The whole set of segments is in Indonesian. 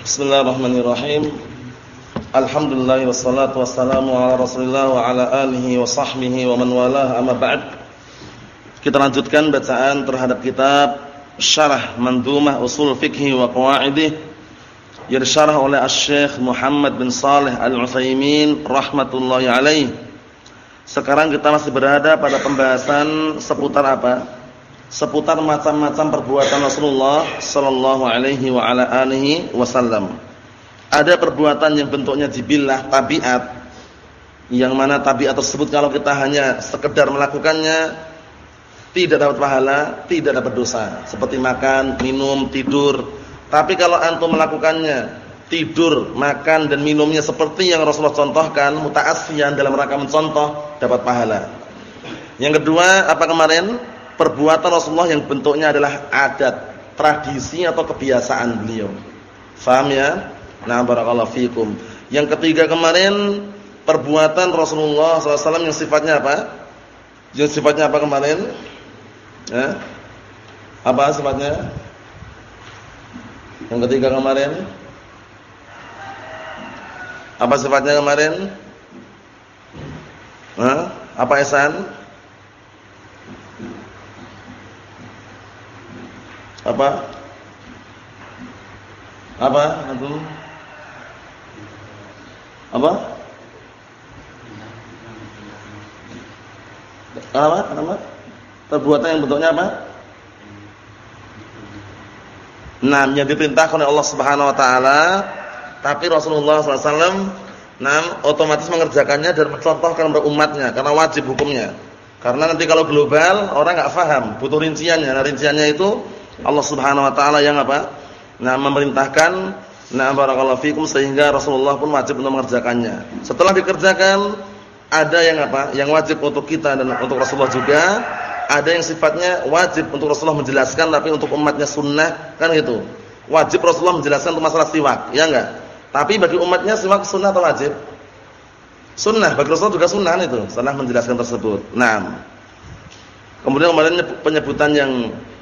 Bismillahirrahmanirrahim. Alhamdulillah wassalatu wassalamu ala Rasulillah wa ala alihi wa sahbihi wa man walah amma ba'd. Kita lanjutkan bacaan terhadap kitab Syarah Mandumah Usul Fiqh wa Qawaidih yang disyarah oleh Asy-Syaikh Muhammad bin Saleh Al-Utsaimin rahmatullahi alaih. Sekarang kita masih berada pada pembahasan seputar apa? Seputar macam-macam perbuatan Rasulullah sallallahu alaihi wa ala alihi wasallam. Ada perbuatan yang bentuknya jibillah, tabiat. Yang mana tabiat tersebut kalau kita hanya sekedar melakukannya tidak dapat pahala, tidak dapat dosa. Seperti makan, minum, tidur. Tapi kalau antum melakukannya, tidur, makan dan minumnya seperti yang Rasulullah contohkan, muta'assiyan dalam rangka mencontoh, dapat pahala. Yang kedua, apa kemarin? Perbuatan Rasulullah yang bentuknya adalah adat, tradisi atau kebiasaan beliau. Faham ya? Nah, barakallahu fikum. Yang ketiga kemarin perbuatan Rasulullah SAW yang sifatnya apa? Yang sifatnya apa kemarin? Ya? Apa sifatnya? Yang ketiga kemarin? Apa sifatnya kemarin? Hah? Apa esan? Apa? Apa antum? Apa? Apa? Apa? Perbuatan yang bentuknya apa? Nah, yang diperintahkan oleh Allah Subhanahu wa taala, tapi Rasulullah SAW nah, otomatis mengerjakannya dan mencontohkan kepada umatnya karena wajib hukumnya. Karena nanti kalau global orang nggak paham, butuh rinciannya. Nah, rinciannya itu Allah Subhanahu wa taala yang apa? Nah, memerintahkan nah barakallahu fikum sehingga Rasulullah pun wajib untuk mengerjakannya. Setelah dikerjakan ada yang apa? Yang wajib untuk kita dan untuk Rasulullah juga. Ada yang sifatnya wajib untuk Rasulullah menjelaskan tapi untuk umatnya sunnah kan gitu. Wajib Rasulullah menjelaskan untuk masalah siwak, ya enggak? Tapi bagi umatnya siwak sunnah atau wajib? Sunnah, bagi Rasulullah juga sunnah itu, sunnah menjelaskan tersebut. Nah, kemudian kemarin penyebutan yang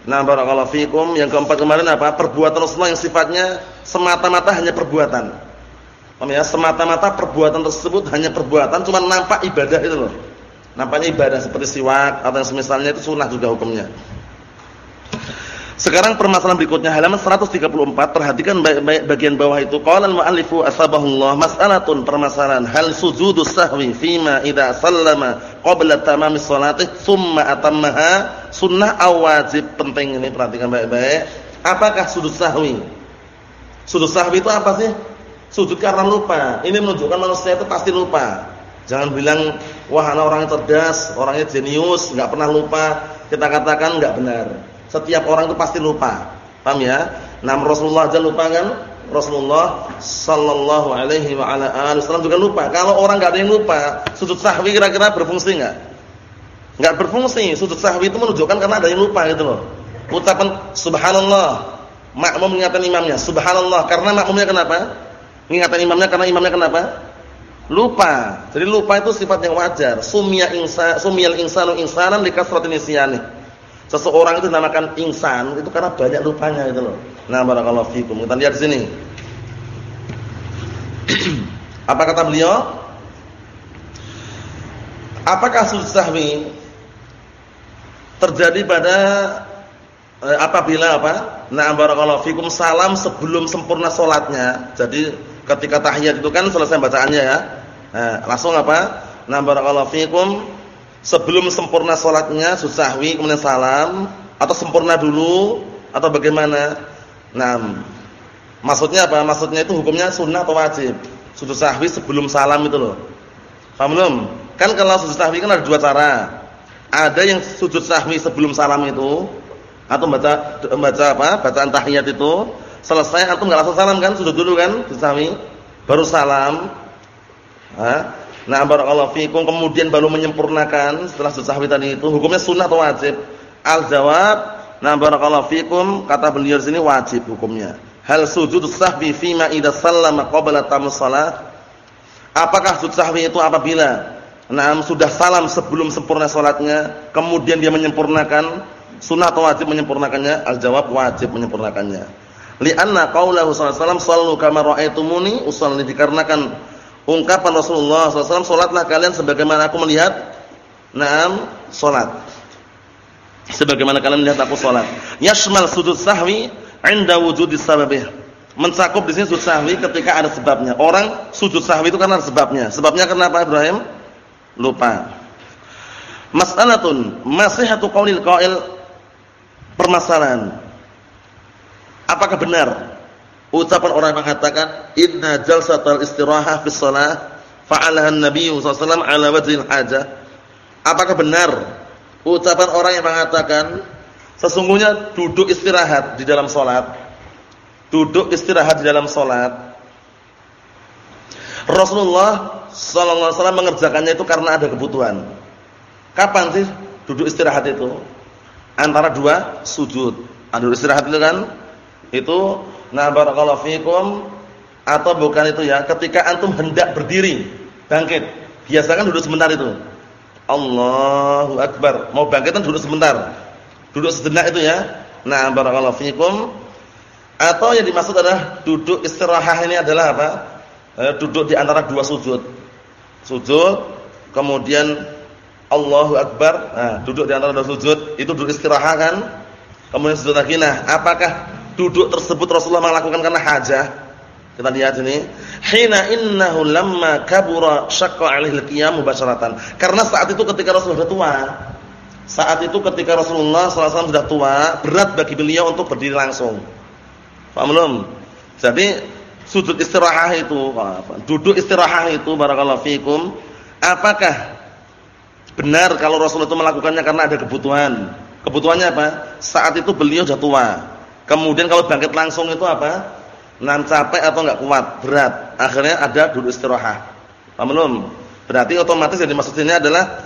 Nah, barakallahu fikum. Yang keempat kemarin apa? Perbuatan Rasulullah yang sifatnya semata-mata hanya perbuatan. Paham ya? Semata-mata perbuatan tersebut hanya perbuatan, cuma nampak ibadah itu loh. Nampaknya ibadah seperti siwak atau yang semisalnya itu sunnah juga hukumnya. Sekarang permasalahan berikutnya halaman 134 perhatikan baik-baik bagian bawah itu qala al-muallifu asbahullah mas'alatun permasalahan hal sujudus sahwi fima idza sallama qabla tamamis salati tsumma atammaha sunnah aw wajib penting ini perhatikan baik-baik apakah sujud sahwi sujud sahwi itu apa sih sujud karena lupa ini menunjukkan manusia itu pasti lupa jangan bilang wah anak orang cerdas orangnya jenius enggak pernah lupa kita katakan enggak benar setiap orang itu pasti lupa. Paham ya? Nam Rasulullah aja lupa kan? Rasulullah sallallahu alaihi wa ala alihi wasallam juga lupa. Kalau orang enggak ada yang lupa, sujud sahwi kira-kira berfungsi enggak? Enggak berfungsi. Sujud sahwi itu menunjukkan karena ada yang lupa gitu loh. Ucapan subhanallah, makmum mengingatkan imamnya, subhanallah karena makmumnya kenapa? Mengingatkan imamnya karena imamnya kenapa? Lupa. Jadi lupa itu sifat yang wajar. Sumya insa, sumyal insanu insanan likasratin nisyani. Seseorang itu dinamakan insan itu karena banyak lupanya itu loh. Nah, barakallahu fikum. Kita lihat di sini. Apa kata beliau? Apakah sujud sahwi terjadi pada eh, apabila apa? Nah, barakallahu fikum salam sebelum sempurna salatnya. Jadi ketika tahiyat itu kan selesai bacaannya ya. Nah, langsung apa? Nah, barakallahu fikum sebelum sempurna sholatnya susahwi kemudian salam atau sempurna dulu atau bagaimana? Nah, maksudnya apa? Maksudnya itu hukumnya sunnah atau wajib? Sujud sahwi sebelum salam itu loh. Paham belum? Kan kalau sujud sahwi kan ada dua cara. Ada yang sujud sahwi sebelum salam itu atau baca baca apa? Bacaan tahiyat itu selesai atau enggak langsung salam kan? Sujud dulu kan? Sujud sahwi baru salam. Nah, barakallahu fikum kemudian baru menyempurnakan setelah sahwi tadi itu hukumnya sunnah atau wajib? Al-jawab, nah barakallahu fikum kata beliau sini wajib hukumnya. Hal sujud sahwi fima idza sallama qabla? Apakah sujud sahwi itu apabila nah sudah salam sebelum sempurna salatnya, kemudian dia menyempurnakan sunnah atau wajib menyempurnakannya? Al-jawab wajib menyempurnakannya. Lianna qaulahu sallallahu alaihi wasallam sallu kama ra'aitumuni usalli dikarenakan ungkapan Rasulullah SAW salatlah kalian sebagaimana aku melihat Naam salat. Sebagaimana kalian melihat aku salat. Yashmal sujud sahwi 'inda wujudi sababih. Mencakup di sini sujud sahwi ketika ada sebabnya. Orang sujud sahwi itu karena ada sebabnya. Sebabnya kenapa Ibrahim? Lupa. Mas'alatun masihatu qaulil qail permasalahan. Apakah benar ucapan orang yang mengatakan inna jalsatal istirahah fi shalah fa'alaha an-nabiy sallallahu alaihi wasallam ala wajhil hajah? Apakah benar ucapan orang yang mengatakan sesungguhnya duduk istirahat di dalam salat duduk istirahat di dalam salat Rasulullah sallallahu alaihi wasallam mengerjakannya itu karena ada kebutuhan. Kapan sih duduk istirahat itu? Antara dua sujud. Duduk istirahat itu kan itu na barakallahu fikum atau bukan itu ya, ketika antum hendak berdiri, bangkit. Biasakan duduk sebentar itu. Allahu akbar. Mau bangkit kan duduk sebentar. Duduk sejenak itu ya. Nah, barakallahu fikum. Atau yang dimaksud adalah duduk istirahat ini adalah apa? Eh, duduk di antara dua sujud. Sujud, kemudian Allahu Akbar. Nah, duduk di antara dua sujud, itu duduk istirahat kan? Kemudian sujud lagi. Nah, apakah duduk tersebut Rasulullah melakukan karena hajah? Kita lihat ini. Hina innahu lamma kabura syaqqa 'alaihi al-qiyam. Karena saat itu ketika Rasulullah sudah tua, saat itu ketika Rasulullah SAW sudah tua, berat bagi beliau untuk berdiri langsung. Paham belum? Jadi sujud istirahat itu, duduk istirahat itu barakallahu fikum, apakah Benar kalau Rasul itu melakukannya karena ada kebutuhan. Kebutuhannya apa? Saat itu beliau sudah tua. Kemudian kalau bangkit langsung itu apa? Nan capek atau enggak kuat, berat. Akhirnya ada duduk istirahat. Paham belum? Berarti otomatis yang dimaksud ini adalah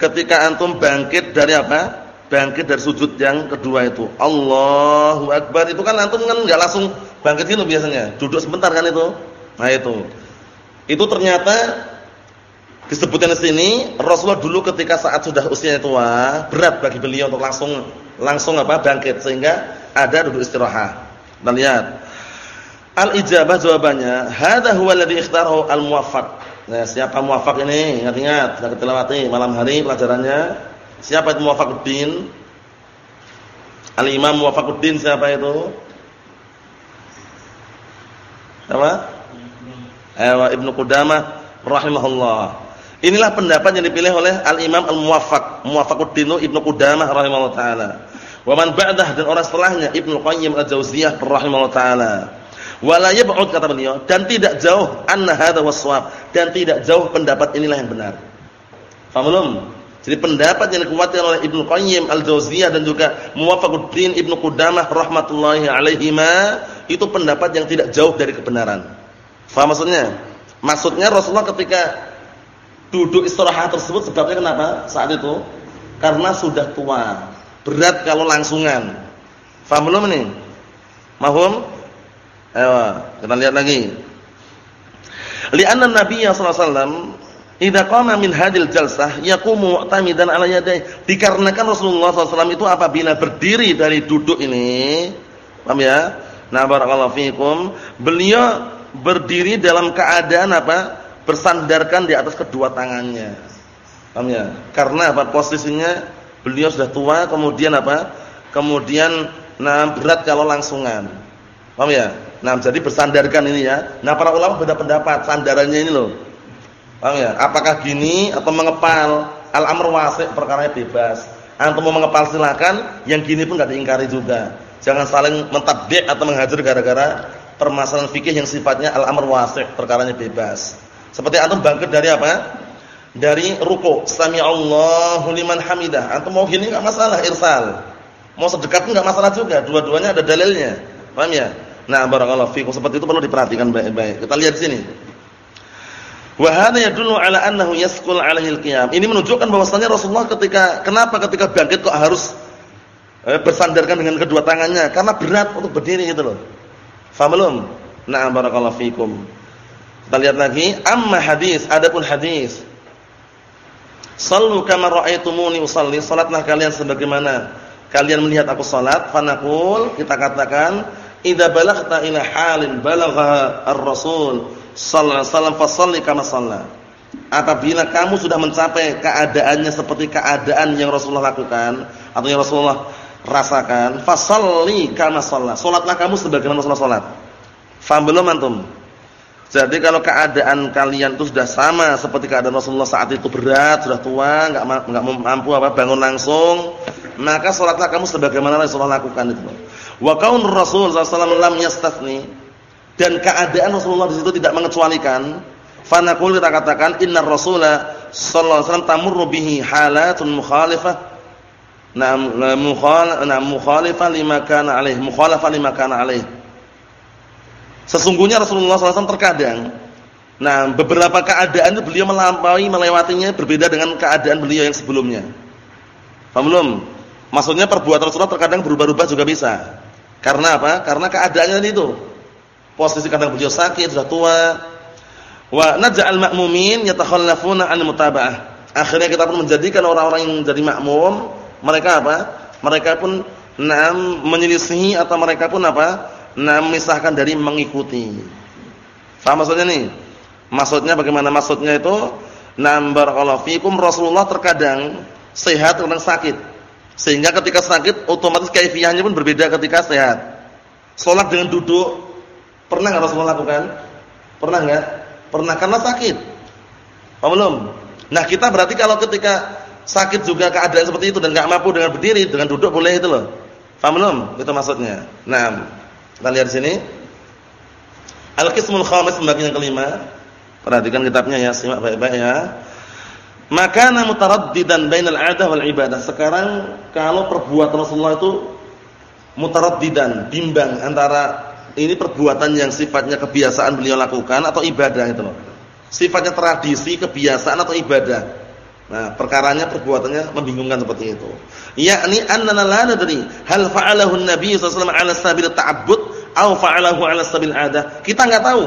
ketika antum bangkit dari apa? Bangkit dari sujud yang kedua itu. Allahu Akbar. Itu kan antum kan enggak langsung bangkit gitu biasanya. Duduk sebentar kan itu. Nah itu. Itu ternyata Disebutkan di sini Rasulullah dulu ketika saat sudah usianya tua, berat bagi beliau untuk langsung langsung apa? bangkit sehingga ada duduk istirahat. Kita lihat. Al-ijabah jawabannya, hadza huwa alladhi ikhtarahu al-muwaffaq. Nah, siapa muwaffaq ini? Ingat-ingat, kita lewati malam hari pelajarannya. Siapa itu muwaffaquddin? Al-Imam Muwaffaquddin siapa itu? Siapa? Ewa Ibnu Qudamah rahimahullah. Inilah pendapat yang dipilih oleh Al-Imam Al-Muwaffaq, Muwaffaquddin Ibnu Qudamah rahimahullah taala. Wa man ba'dah dan orang setelahnya Ibnu Qayyim Al-Jauziyah rahimahullah taala. Wala yab'ud kata beliau dan tidak jauh anna hadza waswab dan tidak jauh pendapat inilah yang benar. Paham belum? Jadi pendapat yang dikuatkan oleh Ibnu Qayyim Al-Jauziyah dan juga Muwaffaquddin Ibnu Qudamah rahmatullahi alaihima itu pendapat yang tidak jauh dari kebenaran. Faham maksudnya? Maksudnya Rasulullah ketika duduk istirahat tersebut sebabnya kenapa saat itu? Karena sudah tua. Berat kalau langsungan. Faham belum ini? Mahum? Ayo, kita lihat lagi. Li'anna Nabi sallallahu alaihi wasallam idza qama min hadil jalsah yaqumu mu'tamidan ala yadayhi. Dikarenakan Rasulullah SAW itu apabila berdiri dari duduk ini, paham ya? Nah, barakallahu fikum, beliau berdiri dalam keadaan apa? bersandarkan di atas kedua tangannya. Paham ya? Karena apa? Posisinya beliau sudah tua, kemudian apa? Kemudian nah berat kalau langsungan. Paham ya? Nah, jadi bersandarkan ini ya. Nah, para ulama beda pendapat sandarannya ini loh. Paham ya? Apakah gini atau mengepal? Al-amr wasi' perkaranya bebas. Antum mau mengepal silakan, yang gini pun enggak diingkari juga. Jangan saling mentabdi' atau menghajar gara-gara permasalahan fikih yang sifatnya al-amr wasi', perkaranya bebas. Seperti antum bangkit dari apa? Dari ruku. Sami Allahu liman hamidah. Antum mau gini enggak masalah irsal. Mau sedekat enggak masalah juga. Dua-duanya ada dalilnya. Paham ya? Nah, barakallahu fikum. Seperti itu perlu diperhatikan baik-baik. Kita lihat sini. Wa hadha yadullu ala annahu yasqul alaihi al-qiyam. Ini menunjukkan bahwasanya Rasulullah ketika kenapa ketika bangkit kok harus eh, bersandarkan dengan kedua tangannya? Karena berat untuk berdiri gitu loh. Faham belum? Nah, barakallahu fikum. Kita lihat lagi, amma hadis, adapun hadis. Sallu kama ra'aitumuni usalli, salatlah kalian sebagaimana kalian melihat aku salat, fanaqul, kita katakan idza balaghta ila halin balagha ar-rasul sallallahu alaihi wasallam fasalli kama shalla apabila kamu sudah mencapai keadaannya seperti keadaan yang Rasulullah lakukan atau yang Rasulullah rasakan fasalli kama shalla salatlah kamu sebagaimana Rasulullah salat. Faham belum antum? Jadi kalau keadaan kalian itu sudah sama seperti keadaan Rasulullah saat itu berat, sudah tua, enggak enggak mampu apa bangun langsung, maka salatlah kamu sebagaimana Rasulullah lakukan itu. Wa kaun Rasul sallallahu lam yastathni dan keadaan Rasulullah di situ tidak mengecualikan, fa naqul kita katakan innar rasula sallallahu alaihi wasallam tamurru bihi halatun mukhalifah Naam mukhalifah mukhalifah lima kana alaih, mukhalafah lima kana alaih Sesungguhnya Rasulullah SAW terkadang, nah beberapa keadaan itu beliau melampaui, melewatinya berbeda dengan keadaan beliau yang sebelumnya. Paham belum? Maksudnya perbuatan Rasulullah terkadang berubah-ubah juga bisa. Karena apa? Karena keadaannya itu. Posisi kadang beliau sakit, sudah tua. Wa naj'al ma'mumin yatakhallafuna 'an mutaba'ah. Akhirnya kita pun menjadikan orang-orang yang menjadi makmum, mereka apa? Mereka pun nam menyelisihi atau mereka pun apa? nah memisahkan dari mengikuti. Faham maksudnya nih? Maksudnya bagaimana? Maksudnya itu nambar Allah fikum Rasulullah terkadang sehat kadang sakit. Sehingga ketika sakit otomatis kaifiyahnya pun berbeda ketika sehat. Salat dengan duduk pernah enggak Rasulullah lakukan? Pernah enggak? Pernah karena sakit. Paham belum? Nah, kita berarti kalau ketika sakit juga keadaan seperti itu dan enggak mampu dengan berdiri, dengan duduk boleh itu loh. Paham belum? Itu maksudnya. Nah, kita lihat sini. Al-qismul khamis pembagian kelima. Perhatikan kitabnya ya, simak baik-baik ya. Makana mutaraddidan bainal 'adah wal ibadah. Sekarang kalau perbuatan Rasulullah itu mutaraddidan, bimbang antara ini perbuatan yang sifatnya kebiasaan beliau lakukan atau ibadah itu loh. Sifatnya tradisi, kebiasaan atau ibadah. Nah, perkaranya perbuatannya membingungkan seperti itu. Yakni annana la nadri hal fa'alahu an-nabi sallallahu alaihi wasallam 'ala sabil ta'abbud aw fa'alahu 'ala sabil 'adah. Kita enggak tahu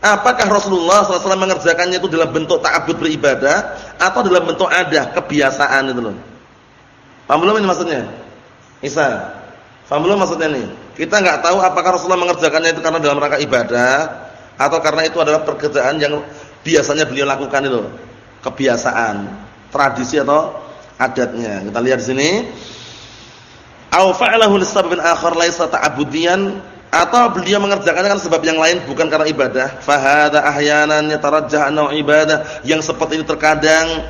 apakah Rasulullah SAW mengerjakannya itu dalam bentuk ta'abbud beribadah atau dalam bentuk adah, kebiasaan itu loh. Paham belum ini maksudnya? Isa. Paham belum maksudnya ini? Kita enggak tahu apakah Rasulullah mengerjakannya itu karena dalam rangka ibadah atau karena itu adalah pekerjaan yang biasanya beliau lakukan itu kebiasaan, tradisi atau adatnya. Kita lihat di sini. Au fa'alahu lisababin akhar laisa ta'abudiyan atau beliau mengerjakannya kan sebab yang lain bukan karena ibadah. Fa hadza ahyanan yatarajjah ibadah. Yang seperti ini terkadang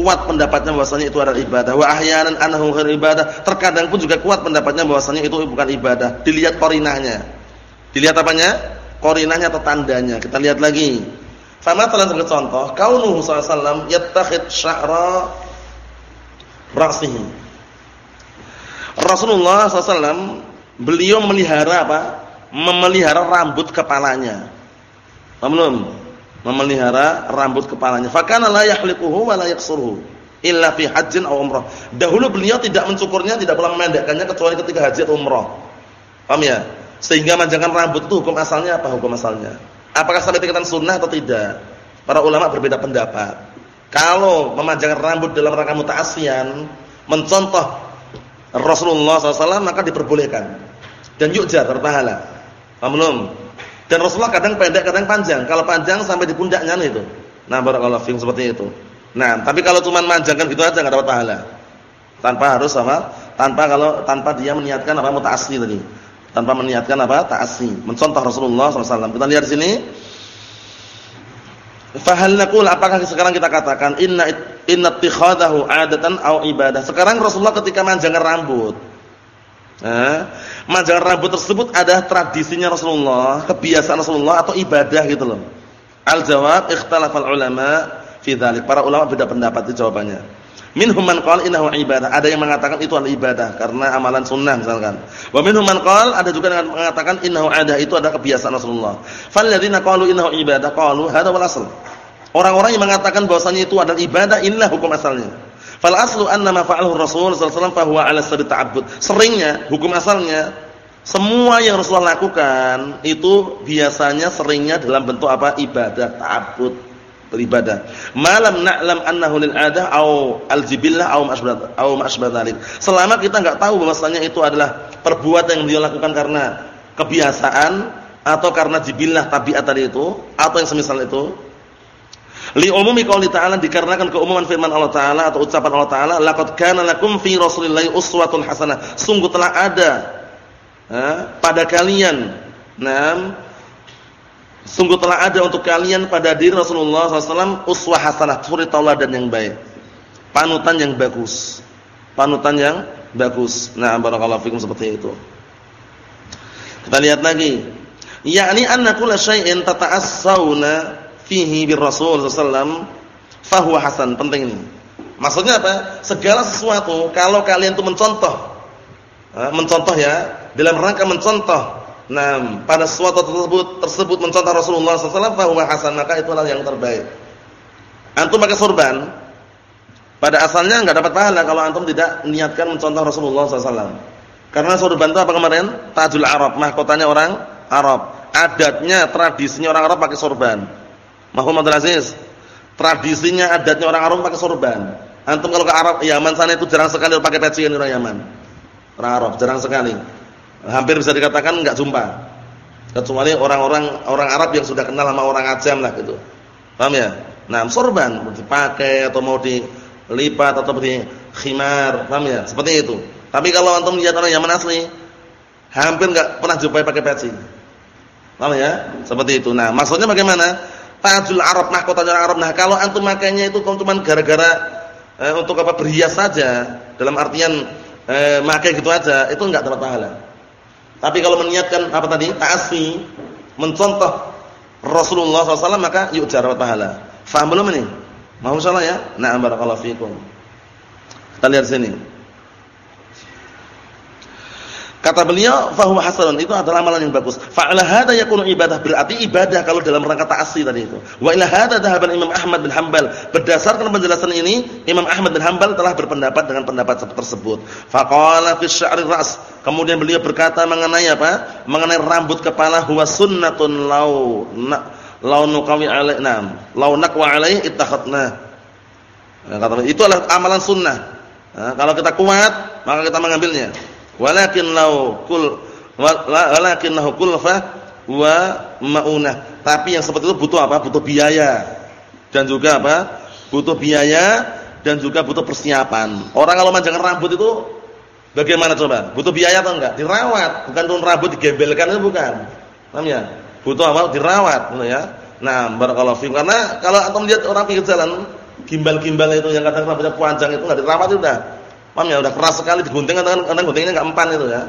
kuat pendapatnya bahwasanya itu adalah ibadah. Wa ahyanan annahu ibadah. Terkadang pun juga kuat pendapatnya bahwasanya itu bukan ibadah. Dilihat korinahnya. Dilihat apanya? Korinahnya atau tandanya. Kita lihat lagi. Sama telah sebagai contoh, kaunuhu sallallahu yattakhid sya'ra ra'sihi. Rasulullah SAW beliau memelihara apa? Memelihara rambut kepalanya. Belum? Memelihara rambut kepalanya. Fakana la yahliquhu wa la yaksuruhu illa fi hajjin aw umrah. Dahulu beliau tidak mencukurnya, tidak pula memendekkannya kecuali ketika haji atau umrah. Paham ya? Sehingga manjangan rambut itu hukum asalnya apa hukum asalnya? Apakah sampai tingkatan sunnah atau tidak? Para ulama berbeda pendapat. Kalau memanjangkan rambut dalam rangka muta'assiyan, mencontoh Rasulullah SAW maka diperbolehkan. Dan yukjar berpahala. Paham belum? Dan Rasulullah kadang pendek, kadang panjang. Kalau panjang sampai di pundaknya itu. Nah, barakallahu fiikum seperti itu. Nah, tapi kalau cuma manjangkan gitu aja enggak dapat pahala. Tanpa harus sama, tanpa kalau tanpa dia meniatkan apa muta'assi tadi tanpa meniatkan apa? ta'assi. Mencontoh Rasulullah SAW. Kita lihat di sini. Fahal naqul apakah sekarang kita katakan inna inna ittikhadahu 'adatan aw ibadah. Sekarang Rasulullah ketika manjangkan rambut. Nah, manjangkan rambut tersebut ada tradisinya Rasulullah, kebiasaan Rasulullah atau ibadah gitu loh. Al-jawab ikhtalafal ulama fi dzalik. Para ulama beda pendapat di jawabannya. Minhum man qala innahu ibadah. Ada yang mengatakan itu adalah ibadah karena amalan sunnah misalkan. Wa minhum man qala ada juga yang mengatakan innahu ada itu adalah kebiasaan Rasulullah. Falladzina qalu innahu ibadah qalu hadza wal asl. Orang-orang yang mengatakan bahwasanya itu adalah ibadah inilah hukum asalnya. Fal aslu anna ma fa'alahu Rasul sallallahu alaihi wasallam fa huwa 'ala. Seringnya hukum asalnya semua yang Rasulullah lakukan itu biasanya seringnya dalam bentuk apa? ibadah, ta'abbud beribadah. Malam na'lam annahu lil adah au al jibillah au ma'asbah au dzalik. Selama kita enggak tahu bahwasanya itu adalah perbuatan yang dia lakukan karena kebiasaan atau karena jibillah tabiat tadi itu atau yang semisal itu li umumi qouli ta'ala dikarenakan keumuman firman Allah taala atau ucapan Allah taala laqad kana lakum fi rasulillahi uswatun hasanah. Sungguh telah ada eh, pada kalian. Nah sungguh telah ada untuk kalian pada diri Rasulullah SAW uswah hasanah suri tauladan yang baik. Panutan yang bagus. Panutan yang bagus. Nah barakallahu fikum seperti itu. Kita lihat lagi. Yakni anna kulla syai'in tata'assawna fihi bir Rasul sallallahu fahuwa hasan. Penting ini. Maksudnya apa? Segala sesuatu kalau kalian itu mencontoh mencontoh ya, dalam rangka mencontoh nah pada sesuatu tersebut tersebut mencontoh Rasulullah sallallahu fahuwa hasan, maka itulah yang terbaik. Antum pakai sorban pada asalnya enggak dapat pahala kalau antum tidak niatkan mencontoh Rasulullah sallallahu Karena sorban itu apa kemarin? Tajul Arab, mahkotanya orang Arab. Adatnya, tradisinya orang Arab pakai sorban. Mahfum Abdul Aziz. Tradisinya, adatnya orang Arab pakai sorban. Antum kalau ke Arab, Yaman sana itu jarang sekali pakai peci orang Yaman. Orang Arab jarang sekali. Hampir bisa dikatakan enggak jumpa. Kecuali orang-orang orang Arab yang sudah kenal sama orang Ajam lah gitu. Paham ya? Nah, sorban dipakai atau mau dilipat atau di khimar, paham ya? Seperti itu. Tapi kalau antum lihat orang Yaman asli, hampir enggak pernah jumpai pakai peci. Paham ya? Seperti itu. Nah, maksudnya bagaimana? Tajul Arab, mahkota orang Arab. Nah, kalau antum makainya itu cuma gara-gara eh, untuk apa berhias saja, dalam artian eh, makai gitu aja, itu enggak dapat pahala. Tapi kalau meniatkan apa tadi? Ta'asfi, mencontoh Rasulullah SAW maka yuk dapat pahala. Faham belum ini? Mau salah ya? Nah, barakallahu fikum. Kita lihat sini. Kata beliau, fahuwa hasanun itu adalah amalan yang bagus. Fa ala hadza yakunu ibadah berarti ibadah kalau dalam rangka ta'assi tadi itu. Wa ila hadza dhahaban Imam Ahmad bin Hanbal. Berdasarkan penjelasan ini, Imam Ahmad bin Hanbal telah berpendapat dengan pendapat tersebut. Faqala fi sya'ri ras. Kemudian beliau berkata mengenai apa? Mengenai rambut kepala huwa sunnatun law law nuqawi alai nam. Law naqwa alai ittakhadna. Kata itu adalah amalan sunnah. Nah, kalau kita kuat, maka kita mengambilnya. Walakin lau kul walakinnahu kulfa wa maunah. Tapi yang seperti itu butuh apa? Butuh biaya. Dan juga apa? Butuh biaya dan juga butuh persiapan. Orang kalau manjangkan rambut itu bagaimana coba? Butuh biaya atau enggak? Dirawat, bukan turun rambut digembelkan itu bukan. Paham ya? Butuh apa? Dirawat, gitu ya. Nah, barakallahu fiikum. Karena kalau antum lihat orang pinggir jalan, gimbal-gimbal itu yang kadang rambutnya panjang itu enggak dirawat itu udah Paham ya? Udah keras sekali digunting kadang kadang guntingnya enggak empan itu ya.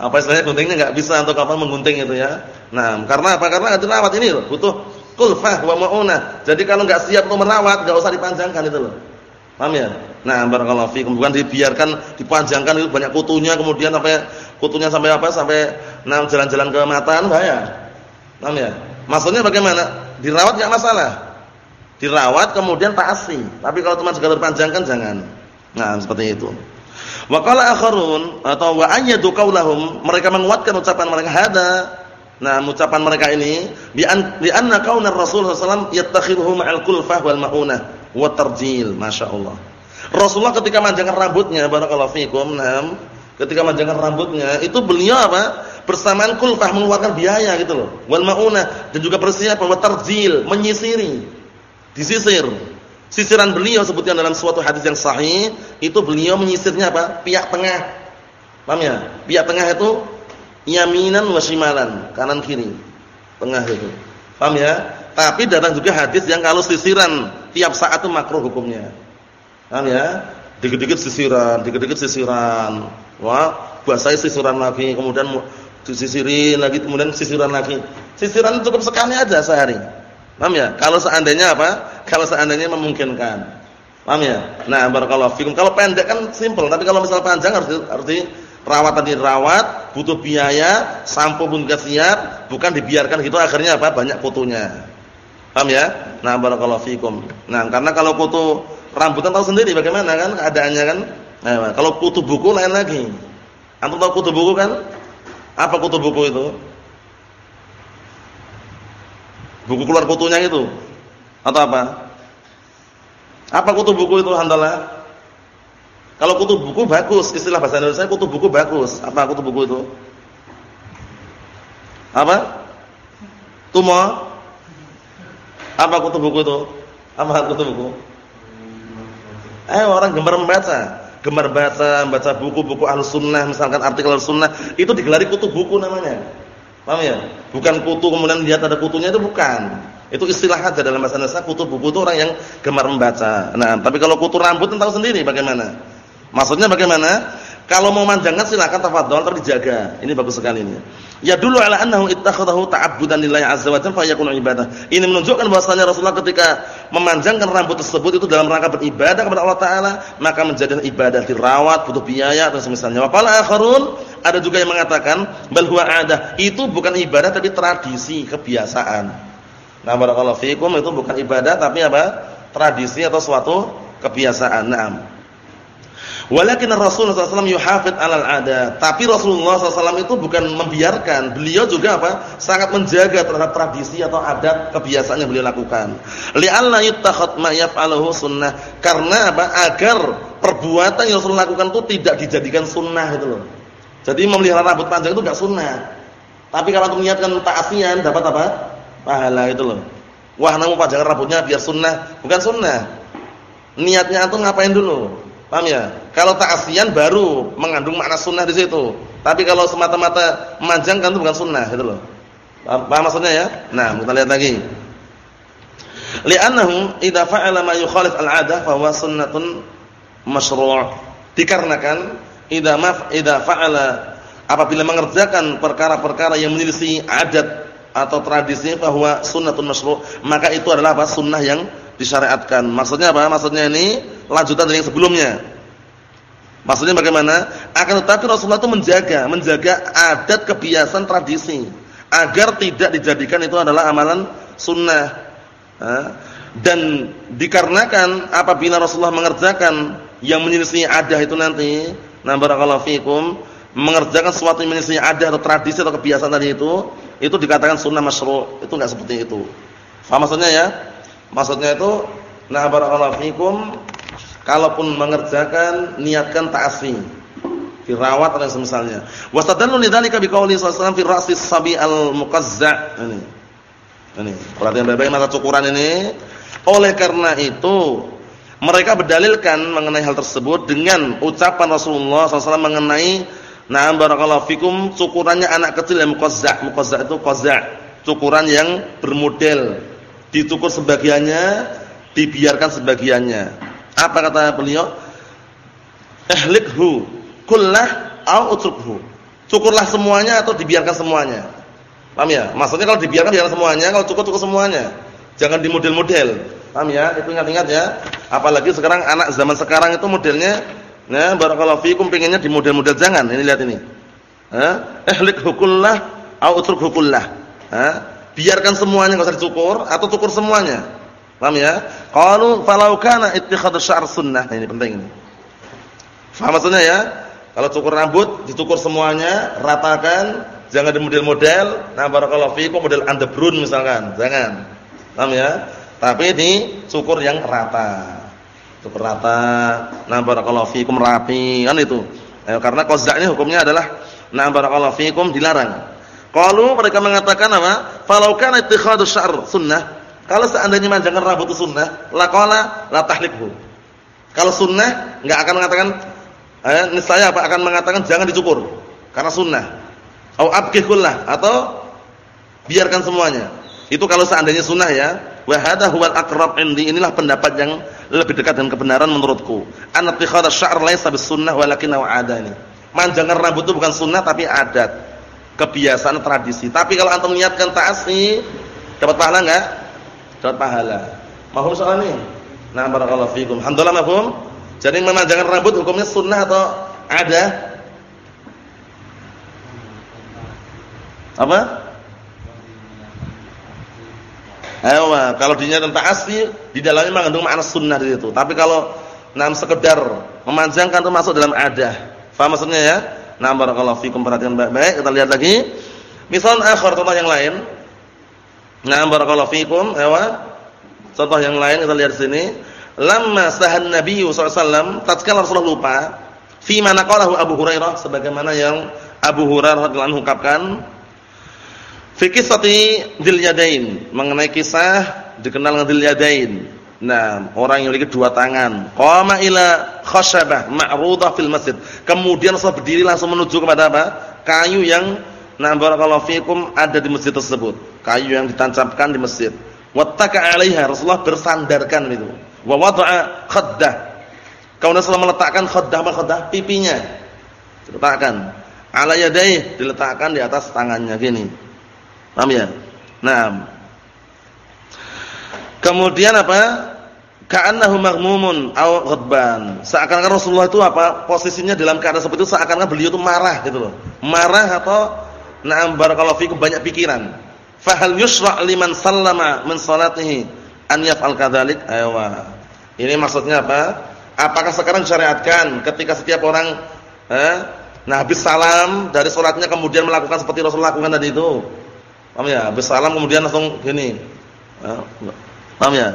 Apa istilahnya guntingnya enggak bisa untuk apa menggunting itu ya. Nah, karena apa? Karena itu rawat ini loh, butuh kulfah wa mauna. Jadi kalau enggak siap untuk merawat, enggak usah dipanjangkan itu loh. Paham ya? Nah, barakallahu fikum. Bukan dibiarkan dipanjangkan itu banyak kutunya kemudian sampai kutunya sampai apa? Sampai nah jalan-jalan ke mata kan bahaya. Paham ya? Maksudnya bagaimana? Dirawat enggak masalah. Dirawat kemudian ta'assi. Tapi kalau cuma sekedar panjangkan jangan. Nah, seperti itu. Wa qala akharun atau wa ayyadu qaulahum, mereka menguatkan ucapan mereka hada. Nah, ucapan mereka ini bi an li anna kaunar Rasul sallallahu alaihi wasallam yattakhiruhu ma'al kulfah wal maunah wa tarjil, masyaallah. Rasulullah ketika manjangkan rambutnya, barakallahu fikum, nah, ketika manjangkan rambutnya, itu beliau apa? Bersamaan kulfah mengeluarkan biaya gitu loh. Wal maunah dan juga persiapan wa tarjil, menyisiri. Disisir. Sisiran beliau sebutkan dalam suatu hadis yang sahih, itu beliau menyisirnya apa? Pihak tengah. Paham ya? Pihak tengah itu yaminan wa shimalan, kanan kiri. Tengah itu. Paham ya? Tapi datang juga hadis yang kalau sisiran tiap saat itu makruh hukumnya. Paham ya? Dikit-dikit sisiran, dikit-dikit sisiran. Wah, basahi sisiran lagi, kemudian disisirin lagi, kemudian sisiran lagi. Sisiran cukup sekali aja sehari. Paham ya? Kalau seandainya apa? kalau seandainya memungkinkan. Paham ya? Nah, barakallahu fikum. Kalau pendek kan simpel, tapi kalau misal panjang harus harus dirawat tadi rawat, butuh biaya, sampo pun enggak siap, bukan dibiarkan gitu akhirnya apa? banyak kutunya. Paham ya? Nah, barakallahu fikum. Nah, karena kalau kutu rambutan tahu sendiri bagaimana kan keadaannya kan? Nah, kalau kutu buku lain lagi. Antum tahu kutu buku kan? Apa kutu buku itu? Buku keluar kutunya itu. Atau apa? Apa kutu buku itu handalah? Kalau kutu buku bagus, istilah bahasa Indonesia kutu buku bagus. Apa kutu buku itu? Apa? Tumo? Apa kutu buku itu? Apa kutu buku? Eh orang gemar membaca, gemar baca, baca buku-buku ahlus sunnah, misalkan artikel ahlus sunnah, itu digelari kutu buku namanya. Paham ya? Bukan kutu kemudian lihat ada kutunya itu bukan. Itu istilah aja dalam bahasa Indonesia kutu buku itu orang yang gemar membaca. Nah, tapi kalau kutu rambut tahu sendiri bagaimana? Maksudnya bagaimana? Kalau mau manjangan silakan tafadhol terdijaga. Ini bagus sekali ini. Ya dulu ala annahu ittakhadahu ta'abbudan lillahi azza wa jalla fa yakunu ibadah. Ini menunjukkan bahwasanya Rasulullah ketika memanjangkan rambut tersebut itu dalam rangka beribadah kepada Allah taala, maka menjadi ibadah dirawat, butuh biaya atau semisalnya. Wa akharun, ada juga yang mengatakan bal huwa adah. Itu bukan ibadah tapi tradisi, kebiasaan. Nah, barakallahu fikum itu bukan ibadah tapi apa? Tradisi atau suatu kebiasaan. Naam. Walakin Rasulullah SAW yuhafid alal ada. Tapi Rasulullah SAW itu bukan membiarkan. Beliau juga apa? Sangat menjaga terhadap tradisi atau adat kebiasaan yang beliau lakukan. Li'alla yuttakhad ma yaf'aluhu sunnah. Karena apa? Agar perbuatan yang Rasulullah lakukan itu tidak dijadikan sunnah gitu loh. Jadi memelihara rambut panjang itu enggak sunnah. Tapi kalau niatkan ta'asian dapat apa? Pahala itu loh. Wah, namu panjang rambutnya biar sunnah, bukan sunnah. Niatnya antum ngapain dulu? Paham ya? Kalau ta'asiyan baru mengandung makna sunnah di situ. Tapi kalau semata-mata memanjangkan itu bukan sunnah gitu loh. Paham, paham maksudnya ya? Nah, kita lihat lagi. Li'annahu idza fa'ala ma yukhalif al-'adah fa huwa sunnatun masyru'. Dikarenakan idza maf idza fa'ala apabila mengerjakan perkara-perkara yang menyelisih adat atau tradisi bahwa sunnatun masyru' maka itu adalah apa? sunnah yang disyariatkan. Maksudnya apa? Maksudnya ini lanjutan dari yang sebelumnya. Maksudnya bagaimana? Akan tetapi Rasulullah itu menjaga, menjaga adat kebiasaan tradisi agar tidak dijadikan itu adalah amalan sunnah. Dan dikarenakan apabila Rasulullah mengerjakan yang menyelisih adat itu nanti, nah barakallahu fikum, mengerjakan sesuatu yang menyelisih adat atau tradisi atau kebiasaan tadi itu, itu dikatakan sunnah masyru'. Itu enggak seperti itu. Faham maksudnya ya? Maksudnya itu nah barakallahu fikum kalaupun mengerjakan niatkan ta'asfi dirawat atau semisalnya. Wastadallu lidzalika biqauli sallallahu fi ra'si sabi al-muqazza. Ini. Ini, perhatian baik-baik mata cukuran ini. Oleh karena itu mereka berdalilkan mengenai hal tersebut dengan ucapan Rasulullah SAW mengenai Na'am barakallahu fikum cukurannya anak kecil yang muqazza. Muqazza itu qazza, cukuran yang bermodel Dicukur sebagiannya, dibiarkan sebagiannya. Apa kata beliau? Ihlikhu kullah au utrukhu. Cukurlah semuanya atau dibiarkan semuanya. Paham ya? Maksudnya kalau dibiarkan biarkan semuanya, kalau cukur cukur semuanya. Jangan di model-model. Paham ya? Itu ingat-ingat ya. Apalagi sekarang anak zaman sekarang itu modelnya nah barakallahu fikum pengennya di model-model jangan. Ini lihat ini. Ha? Ihlikhu kullah au utrukhu kullah. Ha? Biarkan semuanya enggak usah dicukur atau cukur semuanya. Paham ya? Qalu falau kana ittikhadhu sya'r sunnah. Nah, ini penting ini. Paham maksudnya ya? Kalau cukur rambut dicukur semuanya, ratakan, jangan di model-model. Nah, barakallahu fiikum model underbrun misalkan, jangan. Paham ya? Tapi ini cukur yang rata. Cukur rata. Nah, barakallahu fiikum rapi, kan itu. Eh, karena qazza ini hukumnya adalah nah barakallahu fiikum dilarang. Kalau mereka mengatakan apa? Falau kana ittikhadu sya'r sunnah. Kalau seandainya manjangkan rambut itu sunnah, laqala la tahlikhu. Kalau sunnah enggak akan mengatakan eh niscaya apa akan mengatakan jangan dicukur karena sunnah. Au abqihullah atau biarkan semuanya. Itu kalau seandainya sunnah ya. Wa hadha huwal aqrab indi. Inilah pendapat yang lebih dekat dengan kebenaran menurutku. An ittikhadu sya'r laisa bis sunnah walakinnahu adani. Manjangkan rambut itu bukan sunnah tapi adat kebiasaan tradisi. Tapi kalau antum niatkan ta'asi, dapat pahala enggak? Dapat pahala. Mahum soal ini? Nah, barakallahu fikum. Alhamdulillah mahum. Jadi memanjangkan rambut hukumnya sunnah atau ada? Apa? Ayo, kalau tentang ta'asi di dalamnya mengandung makna sunnah di situ. Tapi kalau nam sekedar memanjangkan itu masuk dalam adah. Faham maksudnya ya? Nah, barakallahu fikum perhatian baik-baik. Kita lihat lagi. Misal akhir contoh yang lain. Nah, barakallahu fikum. Ewa. Contoh yang lain kita lihat sini. Lamma sahan Nabi SAW tatkala Rasulullah lupa fi mana qalahu Abu Hurairah sebagaimana yang Abu Hurairah radhiyallahu anhu ungkapkan Fi kisati Dzil Yadain, mengenai kisah dikenal dengan Dzil Yadain. Nah, orang yang memiliki dua tangan. Qama ila khashabah ma'rudah fil masjid. Kemudian Rasulullah berdiri langsung menuju kepada apa? Kayu yang nah barakallahu fikum ada di masjid tersebut. Kayu yang ditancapkan di masjid. Wattaka 'alaiha, Rasulullah bersandarkan itu. Wa wada'a khaddah. Kemudian Rasulullah meletakkan khaddah khaddah? Pipinya. Diletakkan. Ala yadayhi, diletakkan di atas tangannya gini. Paham ya? Nah. Kemudian apa? Ka'annahu maghmumun aw ghadban. Seakan-akan Rasulullah itu apa? Posisinya dalam keadaan seperti itu seakan-akan beliau itu marah gitu loh. Marah atau na'am barakallahu fikum banyak pikiran. Fahal yusra' liman sallama min salatihi an yaf'al kadzalik? Aywa. Ini maksudnya apa? Apakah sekarang syariatkan ketika setiap orang eh, nah habis salam dari salatnya kemudian melakukan seperti Rasul lakukan tadi itu? Paham ya? Habis salam kemudian langsung gini. Eh, paham ya?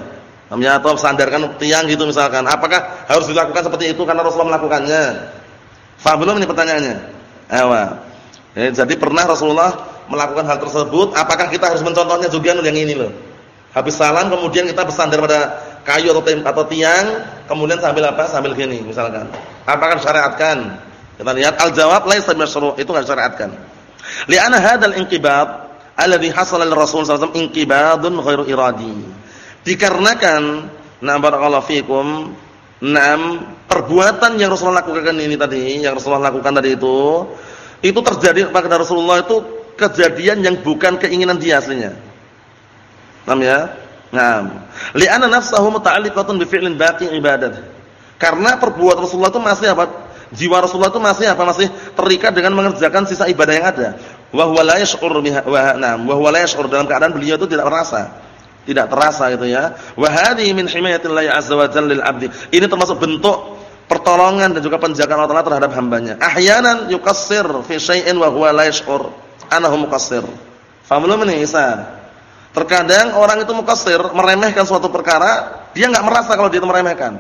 Paham ya? Atau sandarkan tiang gitu misalkan. Apakah harus dilakukan seperti itu karena Rasulullah melakukannya? Faham belum ini pertanyaannya? Aywa. Eh, jadi pernah Rasulullah melakukan hal tersebut, apakah kita harus mencontohnya juga yang ini loh. Habis salam kemudian kita bersandar pada kayu atau tim atau tiang, kemudian sambil apa? Sambil gini misalkan. Apakah syariatkan? Kita lihat al-jawab laisa masyru', itu enggak syariatkan. Li'anna hadzal inqibad alladhi hasala Rasul sallallahu alaihi wasallam inqibadun ghairu iradi. Dikarenakan na barakallahu fikum, enam perbuatan yang Rasulullah lakukan ini tadi, yang Rasulullah lakukan tadi itu, itu terjadi pada Rasulullah itu kejadian yang bukan keinginan dia aslinya. Paham ya? Naam. Li'anna nafsahu muta'alliqatun bi fi'lin baqi ibadat. Karena perbuatan Rasulullah itu masih apa? Jiwa Rasulullah itu masih apa? Masih terikat dengan mengerjakan sisa ibadah yang ada. Wa huwa la yash'ur wa na'am, wa huwa la yash'ur dalam keadaan beliau itu tidak merasa. Tidak terasa gitu ya. Wa hadhihi min himayatillahi azza wa jalla lil 'abdi. Ini termasuk bentuk pertolongan dan juga penjagaan Allah Taala terhadap hambanya. Ahyanan yuqassir fi syai'in wa huwa la yash'ur anahu muqassir. Faham belum ini Isa? Terkadang orang itu muqassir, meremehkan suatu perkara, dia enggak merasa kalau dia itu meremehkan.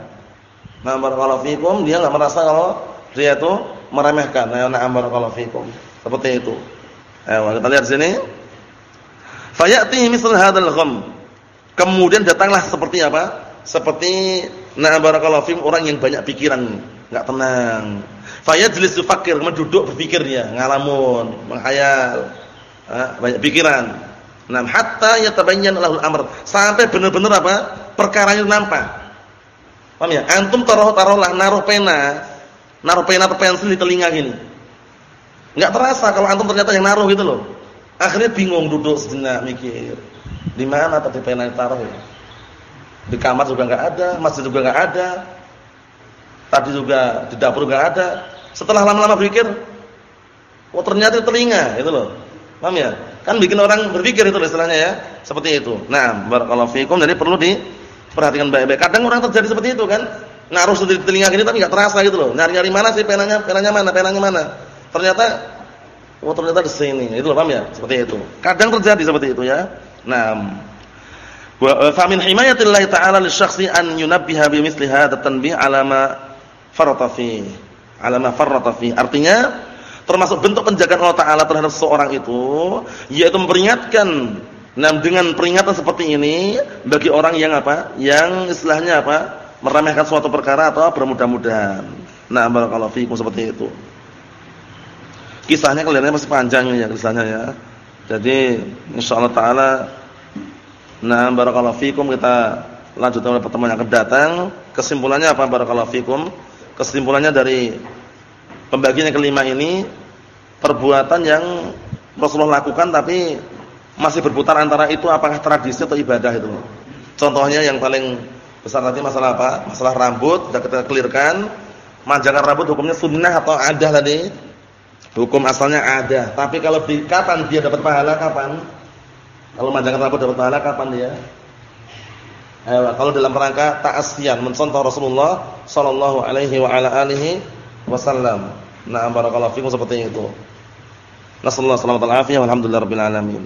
Nah, barakallahu fikum, dia enggak merasa kalau dia itu meremehkan. Nah, barakallahu fikum. Seperti itu. Ayo, kita lihat sini. Fayati misal hadzal gham. Kemudian datanglah seperti apa? Seperti na'am barakallahu orang yang banyak pikiran, enggak tenang Fayajlis yufakir, kemudian duduk berpikir dia, ngalamun, menghayal, banyak pikiran. Nah, hatta yatabayyana lahul amr, sampai benar-benar apa? Perkaranya nampak. Paham ya? Antum taruh-taruhlah naruh pena, naruh pena atau pensil di telinga gini. Enggak terasa kalau antum ternyata yang naruh gitu loh. Akhirnya bingung duduk sejenak mikir. Di mana tadi pena ditaruh ya? Di kamar juga enggak ada, masjid juga enggak ada. Tadi juga di dapur enggak ada. Setelah lama-lama berpikir, oh ternyata telinga, itu loh. Paham ya? Kan bikin orang berpikir itu istilahnya ya, seperti itu. Nah, barakallahu fikum jadi perlu diperhatikan baik-baik. Kadang orang terjadi seperti itu kan, naruh di telinga gini tapi enggak terasa gitu loh. Nyari-nyari mana sih penanya, penanya mana, penanya mana. Ternyata oh ternyata di sini. Itu loh, paham ya? Seperti itu. Kadang terjadi seperti itu ya. Nah, wa fa min himayatillahi ta'ala lisyakhsi an yunabbiha bi misli hadha tanbih ala ma farata fihi alama farrata fi. Artinya termasuk bentuk penjagaan Allah taala terhadap seorang itu yaitu memperingatkan nah dengan peringatan seperti ini bagi orang yang apa? Yang istilahnya apa? meremehkan suatu perkara atau bermudah-mudahan. Nah, barakallahu fiikum seperti itu. Kisahnya kelihatannya masih panjang ya kisahnya ya. Jadi insyaallah taala nah barakallahu fiikum kita lanjutkan pada pertemuan yang akan datang. Kesimpulannya apa barakallahu fiikum? Kesimpulannya dari pembagian yang kelima ini perbuatan yang Rasulullah lakukan tapi masih berputar antara itu apakah tradisi atau ibadah itu. Contohnya yang paling besar nanti masalah apa? Masalah rambut, sudah kita clearkan. Manjakan rambut hukumnya sunnah atau adah tadi? Hukum asalnya ada. Tapi kalau di kapan dia dapat pahala kapan? Kalau manjakan rambut dapat pahala kapan dia? Eh, kalau dalam rangka ta'asiyan mencontoh Rasulullah sallallahu alaihi wa ala alihi wasallam. Nah, barakallahu fikum seperti itu. Nasallahu alaihi wa sallam alhamdulillah rabbil alamin.